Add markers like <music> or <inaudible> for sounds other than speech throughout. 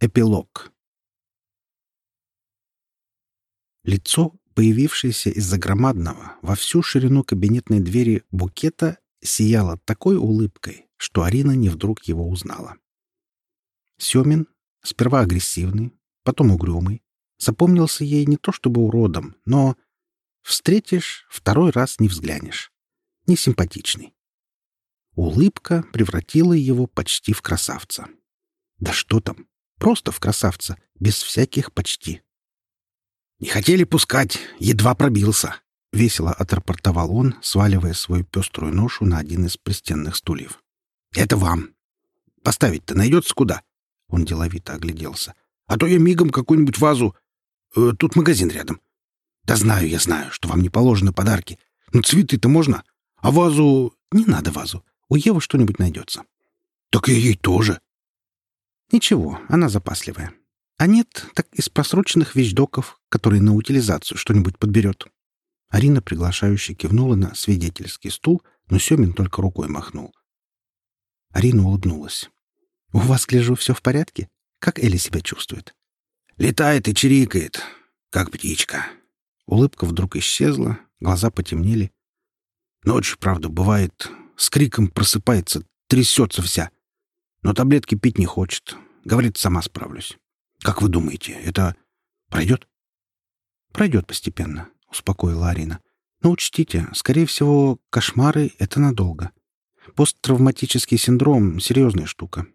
Эпилог. Лицо, появившееся из-за громадного во всю ширину кабинетной двери букета, сияло такой улыбкой, что Арина не вдруг его узнала. Семин, сперва агрессивный, потом угрюмый, запомнился ей не то чтобы уродом, но встретишь, второй раз не взглянешь. Несимпатичный. Улыбка превратила его почти в красавца. Да что там, Просто в красавца, без всяких почти. «Не хотели пускать, едва пробился», — весело отрапортовал он, сваливая свою пеструю ношу на один из пристенных стульев. «Это вам. Поставить-то найдется куда?» Он деловито огляделся. «А то я мигом какую-нибудь вазу... Э, тут магазин рядом. Да знаю, я знаю, что вам не положены подарки. Но цветы-то можно. А вазу... Не надо вазу. У Евы что-нибудь найдется». «Так и ей тоже», Ничего, она запасливая. А нет, так из просроченных вещдоков, которые на утилизацию что-нибудь подберет. Арина приглашающе кивнула на свидетельский стул, но Семин только рукой махнул. Арина улыбнулась. «У вас, гляжу, все в порядке? Как Элли себя чувствует?» «Летает и чирикает, как птичка». Улыбка вдруг исчезла, глаза потемнели. Ночью, правда, бывает, с криком просыпается, трясется вся. Но таблетки пить не хочет. Говорит, сама справлюсь. Как вы думаете, это пройдет? Пройдет постепенно, успокоила Арина. Но учтите, скорее всего, кошмары — это надолго. Посттравматический синдром — серьезная штука.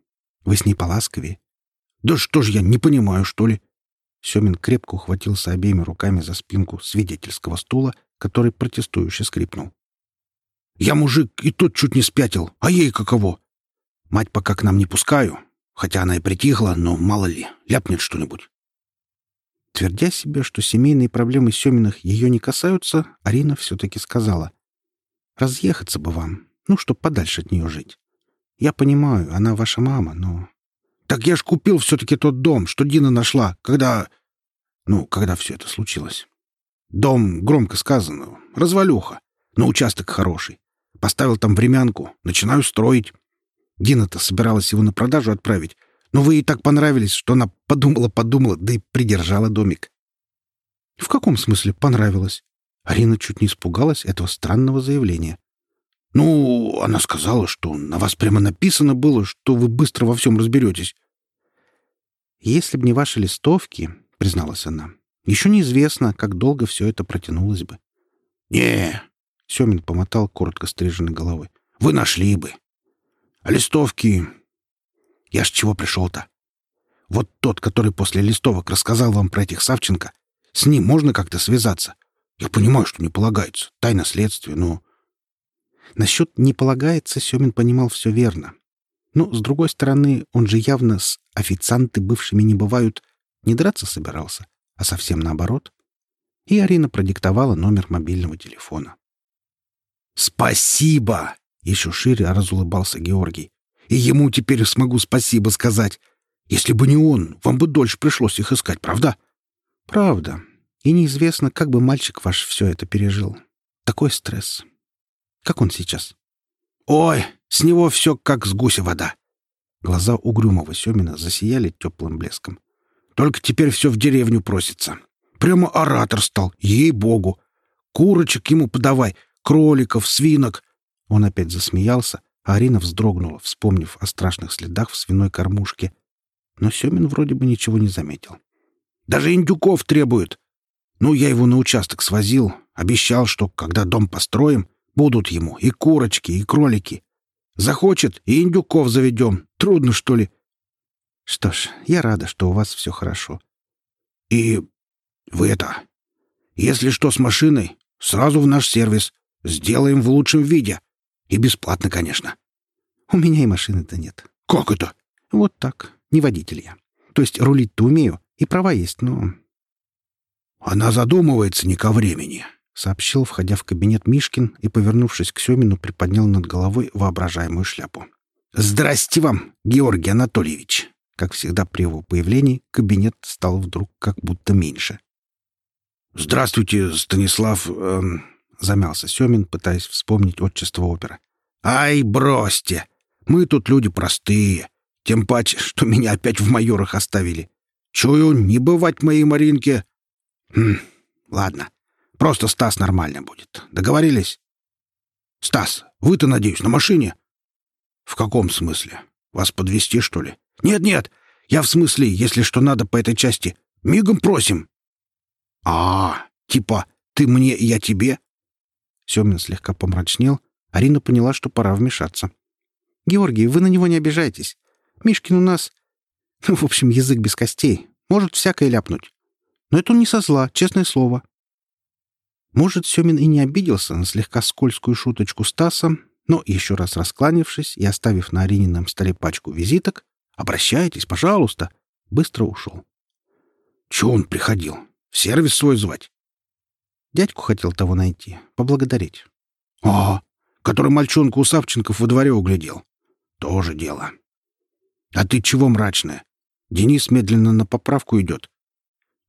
Вы с ней поласковее. Да что ж я не понимаю, что ли? Семин крепко ухватился обеими руками за спинку свидетельского стула, который протестующе скрипнул. «Я мужик, и тот чуть не спятил. А ей каково? Мать пока к нам не пускаю, хотя она и притихла, но мало ли, ляпнет что-нибудь. Твердя себе, что семейные проблемы Семиных ее не касаются, Арина все-таки сказала. «Разъехаться бы вам, ну, чтоб подальше от нее жить. Я понимаю, она ваша мама, но...» «Так я ж купил все-таки тот дом, что Дина нашла, когда...» «Ну, когда все это случилось?» «Дом, громко сказано, развалюха, но участок хороший. Поставил там времянку, начинаю строить. Дина-то собиралась его на продажу отправить, но вы ей так понравились, что она подумала-подумала, да и придержала домик. В каком смысле понравилось? Арина чуть не испугалась этого странного заявления. Ну, она сказала, что на вас прямо написано было, что вы быстро во всем разберетесь. Если б не ваши листовки, призналась она, еще неизвестно, как долго все это протянулось бы. Не, Семин помотал коротко стриженной головой. Вы нашли бы. А листовки... Я ж чего пришел-то? Вот тот, который после листовок рассказал вам про этих Савченко, с ним можно как-то связаться. Я понимаю, что не полагается. Тайна следствия, но... Насчет «не полагается» Семин понимал все верно. Но, с другой стороны, он же явно с официанты бывшими не бывают. Не драться собирался, а совсем наоборот. И Арина продиктовала номер мобильного телефона. «Спасибо!» Еще шире разулыбался Георгий. «И ему теперь смогу спасибо сказать. Если бы не он, вам бы дольше пришлось их искать, правда?» «Правда. И неизвестно, как бы мальчик ваш все это пережил. Такой стресс. Как он сейчас?» «Ой, с него все как с гуся вода!» Глаза угрюмого Семина засияли теплым блеском. «Только теперь все в деревню просится. Прямо оратор стал, ей-богу! Курочек ему подавай, кроликов, свинок. Он опять засмеялся, а Арина вздрогнула, вспомнив о страшных следах в свиной кормушке. Но Семин вроде бы ничего не заметил. «Даже индюков требуют. Ну, я его на участок свозил, обещал, что, когда дом построим, будут ему и курочки, и кролики. Захочет, и индюков заведем. Трудно, что ли?» «Что ж, я рада, что у вас все хорошо». «И вы это... Если что с машиной, сразу в наш сервис. Сделаем в лучшем виде. И бесплатно, конечно. У меня и машины-то нет. Как это? Вот так. Не водитель я. То есть рулить-то умею, и права есть, но... Она задумывается не ко времени, — сообщил, входя в кабинет Мишкин и, повернувшись к Семину, приподнял над головой воображаемую шляпу. «Здрасте вам, Георгий Анатольевич!» Как всегда при его появлении, кабинет стал вдруг как будто меньше. «Здравствуйте, Станислав...» эм, замялся Семин, пытаясь вспомнить отчество опера. «Ай, бросьте! Мы тут люди простые. Тем паче, что меня опять в майорах оставили. Чую, не бывать моей Маринке. Хм, ладно. Просто Стас нормально будет. Договорились? Стас, вы-то, надеюсь, на машине? В каком смысле? Вас подвести что ли? Нет-нет, я в смысле, если что надо по этой части. Мигом просим. А, типа, ты мне, я тебе? Семин слегка помрачнел. Арина поняла, что пора вмешаться. «Георгий, вы на него не обижайтесь. Мишкин у нас... Ну, <laughs> в общем, язык без костей. Может всякое ляпнуть. Но это он не со зла, честное слово». Может, Семин и не обиделся на слегка скользкую шуточку Стаса, но, еще раз раскланившись и оставив на Аринином столе пачку визиток, «Обращайтесь, пожалуйста», быстро ушел. «Чего он приходил? В сервис свой звать?» Дядьку хотел того найти, поблагодарить. «А, который мальчонку у Савченков во дворе углядел. Тоже дело. А ты чего мрачная? Денис медленно на поправку идет.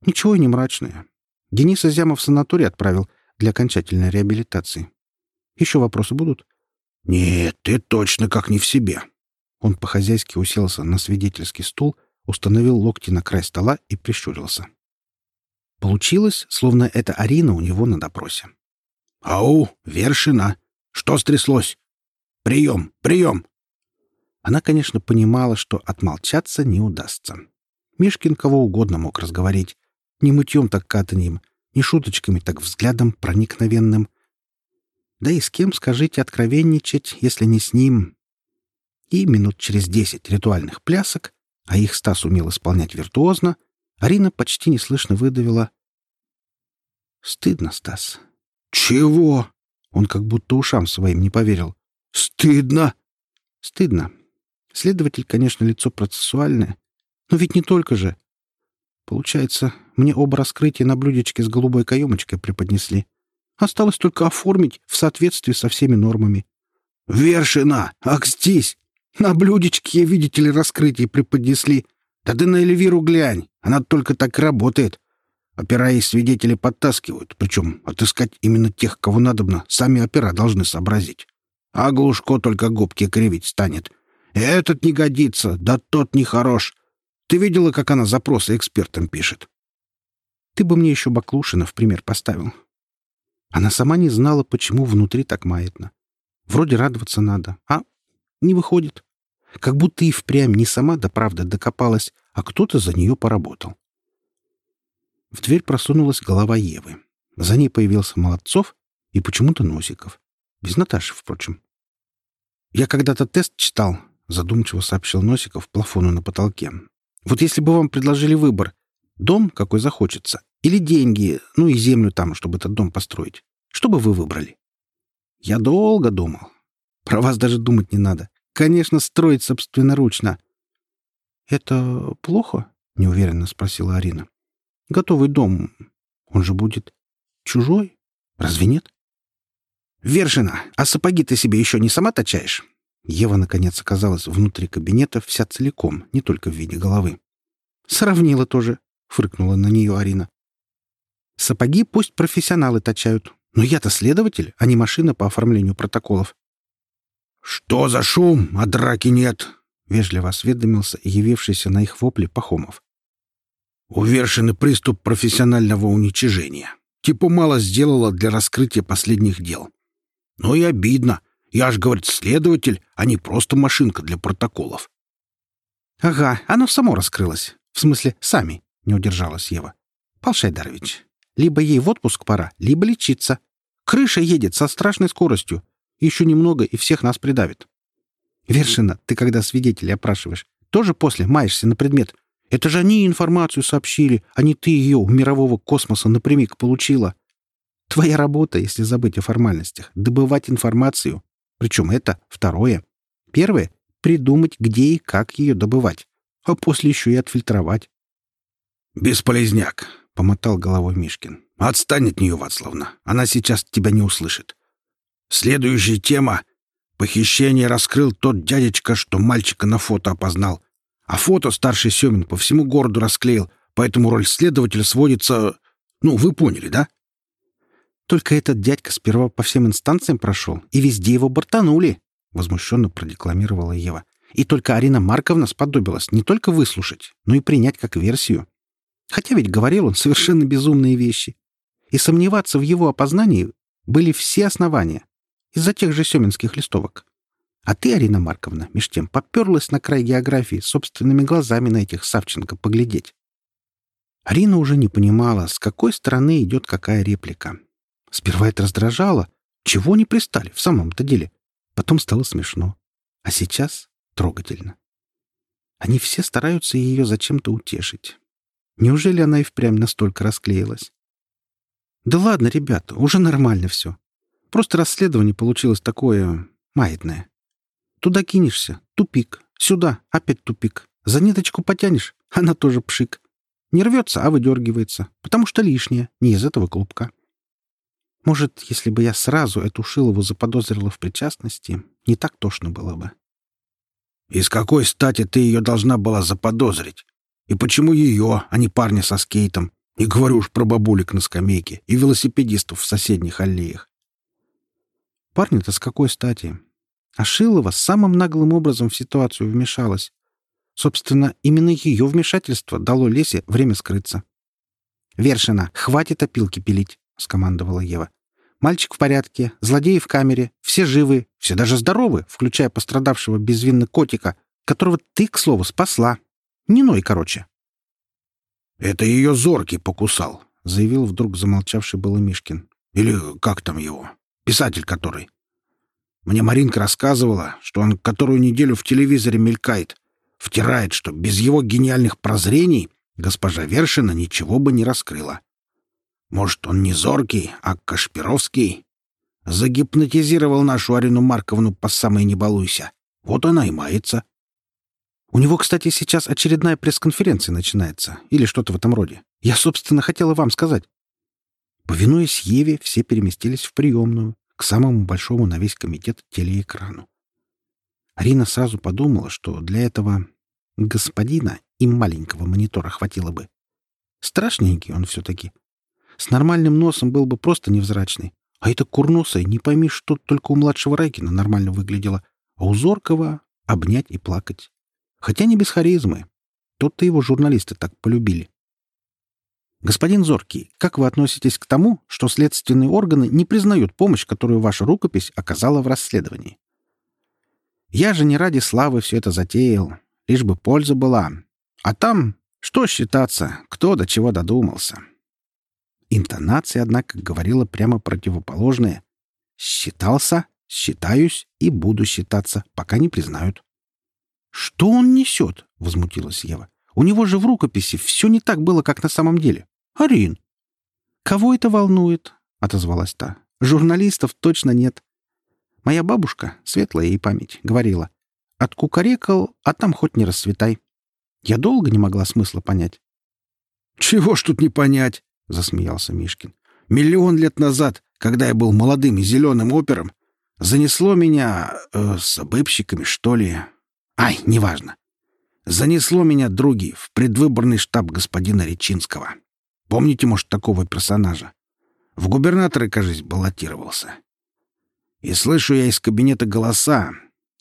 Ничего не мрачное. Дениса Зяма в санаторий отправил для окончательной реабилитации. Еще вопросы будут? Нет, ты точно как не в себе. Он по-хозяйски уселся на свидетельский стул, установил локти на край стола и прищурился. Получилось, словно это Арина у него на допросе. «Ау, Вершина! Что стряслось? Прием, прием!» Она, конечно, понимала, что отмолчаться не удастся. Мишкин кого угодно мог разговорить. Не мытьем так катаньем, не шуточками так взглядом проникновенным. Да и с кем, скажите, откровенничать, если не с ним? И минут через десять ритуальных плясок, а их Стас умел исполнять виртуозно, Арина почти неслышно выдавила. «Стыдно, Стас». «Чего?» Он как будто ушам своим не поверил. «Стыдно?» «Стыдно. Следователь, конечно, лицо процессуальное, но ведь не только же. Получается, мне оба раскрытия на блюдечке с голубой каемочкой преподнесли. Осталось только оформить в соответствии со всеми нормами. «Вершина! Ах, здесь! На блюдечке, видите ли, раскрытие преподнесли. Да ты на Эльвиру глянь, она только так работает. Опера и свидетели подтаскивают, причем отыскать именно тех, кого надобно, сами опера должны сообразить. А Глушко только губки кривить станет. Этот не годится, да тот не хорош. Ты видела, как она запросы экспертам пишет? Ты бы мне еще Баклушина в пример поставил. Она сама не знала, почему внутри так маятно. Вроде радоваться надо, а не выходит. Как будто и впрямь не сама до правды докопалась, а кто-то за нее поработал. В дверь просунулась голова Евы. За ней появился Молодцов и почему-то Носиков. Без Наташи, впрочем. «Я когда-то тест читал», — задумчиво сообщил Носиков плафону на потолке. «Вот если бы вам предложили выбор, дом, какой захочется, или деньги, ну и землю там, чтобы этот дом построить, что бы вы выбрали?» «Я долго думал. Про вас даже думать не надо. Конечно, строить собственноручно». «Это плохо?» — неуверенно спросила Арина. «Готовый дом, он же будет чужой? Разве нет?» «Вершина, а сапоги ты себе еще не сама точаешь?» Ева, наконец, оказалась внутри кабинета вся целиком, не только в виде головы. «Сравнила тоже», — фыркнула на нее Арина. «Сапоги пусть профессионалы точают, но я-то следователь, а не машина по оформлению протоколов». «Что за шум? А драки нет!» — вежливо осведомился явившийся на их вопли Пахомов. «Увершенный приступ профессионального уничижения. Типа мало сделала для раскрытия последних дел. Но и обидно. Я ж, говорит, следователь, а не просто машинка для протоколов. — Ага, оно само раскрылось. В смысле, сами, — не удержалась Ева. — Пал Шайдарович, либо ей в отпуск пора, либо лечиться. Крыша едет со страшной скоростью. Еще немного, и всех нас придавит. Вершина, ты когда свидетелей опрашиваешь, тоже после маешься на предмет. Это же они информацию сообщили, а не ты ее у мирового космоса напрямик получила. Твоя работа, если забыть о формальностях, добывать информацию, причем это второе. Первое — придумать, где и как ее добывать, а после еще и отфильтровать. «Бесполезняк», — помотал головой Мишкин. «Отстань от нее, Вацлавна. Она сейчас тебя не услышит. Следующая тема. Похищение раскрыл тот дядечка, что мальчика на фото опознал. А фото старший Семин по всему городу расклеил, поэтому роль следователя сводится... Ну, вы поняли, да?» Только этот дядька сперва по всем инстанциям прошел, и везде его бортанули, — возмущенно продекламировала Ева. И только Арина Марковна сподобилась не только выслушать, но и принять как версию. Хотя ведь говорил он совершенно безумные вещи. И сомневаться в его опознании были все основания из-за тех же семинских листовок. А ты, Арина Марковна, меж тем поперлась на край географии собственными глазами на этих Савченко поглядеть. Арина уже не понимала, с какой стороны идет какая реплика. Сперва это раздражало. Чего не пристали, в самом-то деле? Потом стало смешно. А сейчас трогательно. Они все стараются ее зачем-то утешить. Неужели она и впрямь настолько расклеилась? Да ладно, ребята, уже нормально все. Просто расследование получилось такое... маятное. Туда кинешься — тупик. Сюда — опять тупик. За ниточку потянешь — она тоже пшик. Не рвется, а выдергивается, потому что лишнее, не из этого клубка. Может, если бы я сразу эту Шилову заподозрила в причастности, не так тошно было бы. «Из какой стати ты ее должна была заподозрить? И почему ее, а не парня со скейтом? Не говорю уж про бабулек на скамейке и велосипедистов в соседних аллеях. Парня-то с какой стати? А Шилова самым наглым образом в ситуацию вмешалась. Собственно, именно ее вмешательство дало Лесе время скрыться. «Вершина, хватит опилки пилить!» — скомандовала Ева. Мальчик в порядке, злодеи в камере, все живы, все даже здоровы, включая пострадавшего безвинно котика, которого ты, к слову, спасла. Не ной, короче. — Это ее зоркий покусал, — заявил вдруг замолчавший было Мишкин. — Или как там его? Писатель который. Мне Маринка рассказывала, что он которую неделю в телевизоре мелькает, втирает, что без его гениальных прозрений госпожа Вершина ничего бы не раскрыла. Может, он не зоркий, а Кашпировский? Загипнотизировал нашу Арину Марковну по самой не балуйся. Вот она и мается. У него, кстати, сейчас очередная пресс-конференция начинается. Или что-то в этом роде. Я, собственно, хотела вам сказать. Повинуясь Еве, все переместились в приемную, к самому большому на весь комитет телеэкрану. Арина сразу подумала, что для этого господина и маленького монитора хватило бы. Страшненький он все-таки. С нормальным носом был бы просто невзрачный. А это курносая, не пойми, что только у младшего Райкина нормально выглядело, а у Зоркова — обнять и плакать. Хотя не без харизмы. Тот-то его журналисты так полюбили. Господин Зоркий, как вы относитесь к тому, что следственные органы не признают помощь, которую ваша рукопись оказала в расследовании? Я же не ради славы все это затеял, лишь бы польза была. А там что считаться, кто до чего додумался. Интонация, однако, говорила прямо противоположное. «Считался, считаюсь и буду считаться, пока не признают». «Что он несет?» — возмутилась Ева. «У него же в рукописи все не так было, как на самом деле. Арин!» «Кого это волнует?» — отозвалась та. «Журналистов точно нет. Моя бабушка, светлая ей память, говорила. Откукарекал, а там хоть не расцветай. Я долго не могла смысла понять. «Чего ж тут не понять?» — засмеялся Мишкин. «Миллион лет назад, когда я был молодым и зеленым опером, занесло меня... Э, с обыбщиками, что ли? Ай, неважно. Занесло меня, други, в предвыборный штаб господина Речинского. Помните, может, такого персонажа? В губернаторы, кажется, баллотировался. И слышу я из кабинета голоса,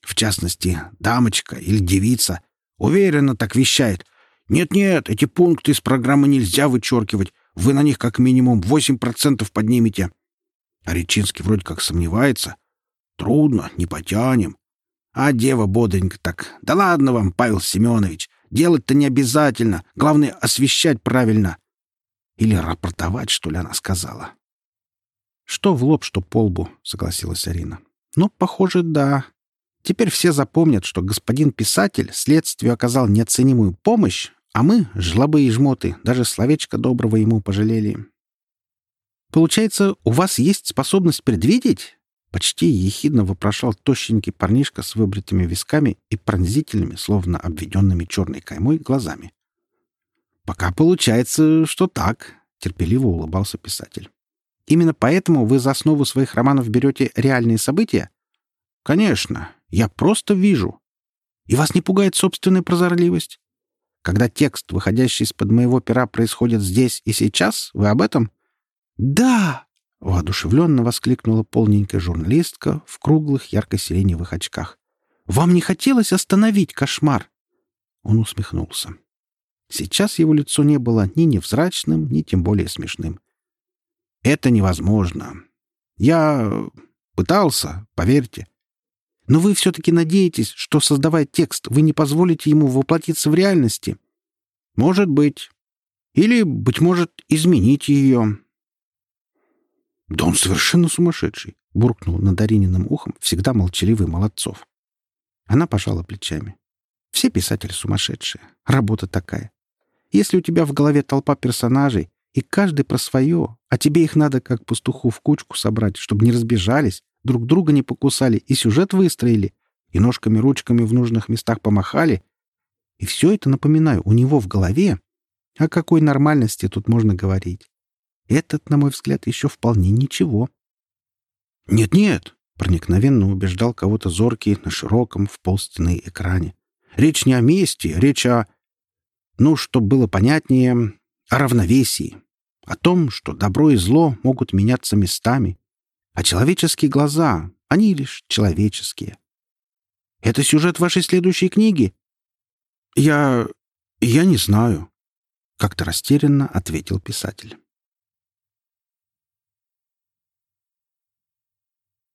в частности, дамочка или девица, уверенно так вещает. «Нет-нет, эти пункты из программы нельзя вычеркивать. Вы на них как минимум 8% поднимете». А Речинский вроде как сомневается. «Трудно, не потянем». А дева бодренько так. «Да ладно вам, Павел Семенович, делать-то не обязательно. Главное, освещать правильно». Или рапортовать, что ли, она сказала. «Что в лоб, что по лбу», — согласилась Арина. «Ну, похоже, да. Теперь все запомнят, что господин писатель следствию оказал неоценимую помощь, а мы, жлобы и жмоты, даже словечко доброго ему пожалели. «Получается, у вас есть способность предвидеть?» Почти ехидно вопрошал тощенький парнишка с выбритыми висками и пронзительными, словно обведенными черной каймой, глазами. «Пока получается, что так», — терпеливо улыбался писатель. «Именно поэтому вы за основу своих романов берете реальные события?» «Конечно, я просто вижу. И вас не пугает собственная прозорливость? Когда текст, выходящий из-под моего пера, происходит здесь и сейчас, вы об этом? Да! Воодушевленно воскликнула полненькая журналистка в круглых ярко-сиреневых очках. Вам не хотелось остановить кошмар?» Он усмехнулся. Сейчас его лицо не было ни невзрачным, ни тем более смешным. «Это невозможно. Я пытался, поверьте. Но вы все-таки надеетесь, что, создавая текст, вы не позволите ему воплотиться в реальности? Может быть. Или, быть может, изменить ее. Да он совершенно сумасшедший, буркнул над Арининым ухом всегда молчаливый Молодцов. Она пожала плечами. Все писатели сумасшедшие. Работа такая. Если у тебя в голове толпа персонажей, и каждый про свое, а тебе их надо как пастуху в кучку собрать, чтобы не разбежались, друг друга не покусали и сюжет выстроили, и ножками-ручками в нужных местах помахали. И все это, напоминаю, у него в голове. О какой нормальности тут можно говорить? Этот, на мой взгляд, еще вполне ничего. «Нет-нет», — проникновенно убеждал кого-то зоркий на широком в полстены экране. «Речь не о мести, речь о... Ну, чтобы было понятнее, о равновесии, о том, что добро и зло могут меняться местами, а человеческие глаза, они лишь человеческие. Это сюжет вашей следующей книги? Я... я не знаю, — как-то растерянно ответил писатель.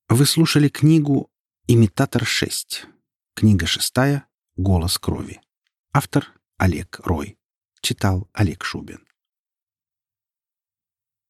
Вы слушали книгу «Имитатор 6». Книга шестая «Голос крови». Автор Олег Рой. Читал Олег Шубин.